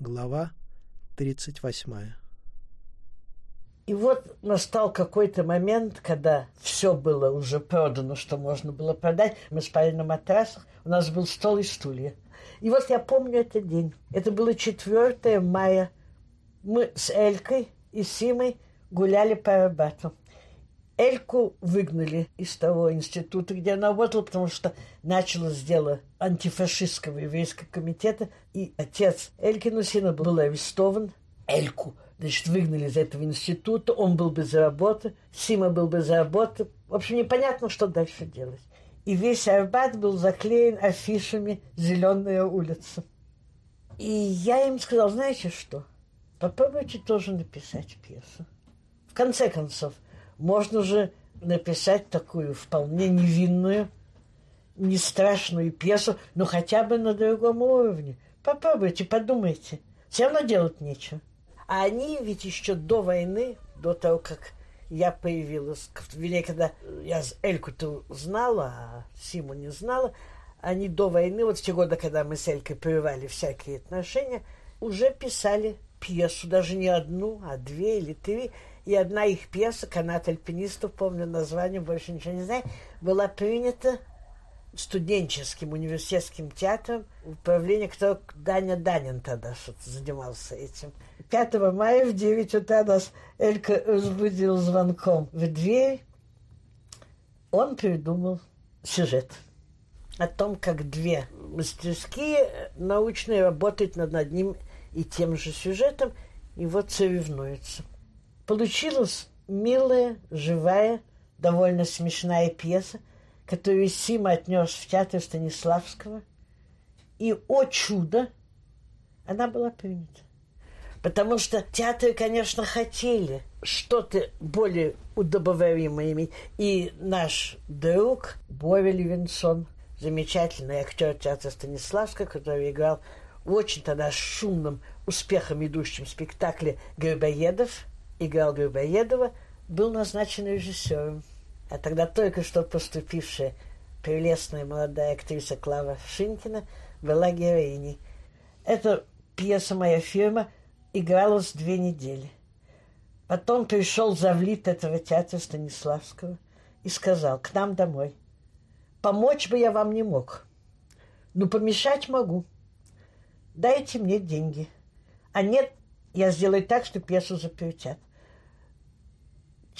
Глава 38. И вот настал какой-то момент, когда все было уже продано, что можно было продать. Мы спали на матрасах, у нас был стол и стулья. И вот я помню этот день. Это было 4 мая. Мы с Элькой и Симой гуляли по Арбату. Эльку выгнали из того института, где она работала, потому что началось дело антифашистского еврейского комитета, и отец Элькину сына был арестован. Эльку, значит, выгнали из этого института, он был без работы, Сима был без работы. В общем, непонятно, что дальше делать. И весь Арбат был заклеен афишами «Зеленая улица». И я им сказал, знаете что, попробуйте тоже написать пьесу. В конце концов – можно же написать такую вполне невинную, не страшную пьесу, но хотя бы на другом уровне. Попробуйте, подумайте. Все равно делать нечего. А они ведь еще до войны, до того, как я появилась в Вене, когда я Эльку-то знала, а Симу не знала, они до войны, вот в те годы, когда мы с Элькой прерывали всякие отношения, уже писали пьесу, даже не одну, а две или три. И одна их пьеса, «Канат альпинистов», помню название, больше ничего не знаю, была принята студенческим университетским театром, управление, кто Даня Данин тогда что-то занимался этим. 5 мая в 9 утра нас Элька разбудил звонком в дверь. Он придумал сюжет о том, как две мастерские научные работают над одним и тем же сюжетом, и вот соревнуются. Получилась милая, живая, довольно смешная пьеса, которую Сима отнес в театр Станиславского. И, о чудо, она была принята. Потому что театры, конечно, хотели что-то более удобоваримое. И наш друг Боря Левинсон, замечательный актер театра Станиславского, который играл в очень тогда шумном, успехом идущем спектакле «Грибоедов», играл Грибоедова, был назначен режиссером. А тогда только что поступившая прелестная молодая актриса Клава Шинкина была героиней. Эта пьеса «Моя фирма» игралась две недели. Потом пришел завлит этого театра Станиславского и сказал к нам домой. Помочь бы я вам не мог, но помешать могу. Дайте мне деньги. А нет, я сделаю так, что пьесу запретят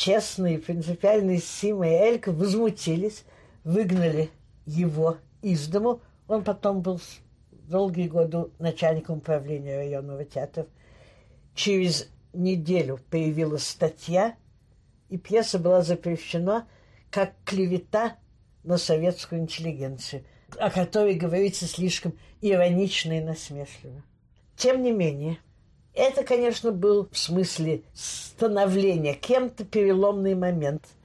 честные, принципиальные Сима и Элька возмутились, выгнали его из дому. Он потом был долгие годы начальником управления районного театра. Через неделю появилась статья, и пьеса была запрещена как клевета на советскую интеллигенцию, о которой говорится слишком иронично и насмешливо. Тем не менее, это, конечно, был в смысле становления кем-то переломный момент –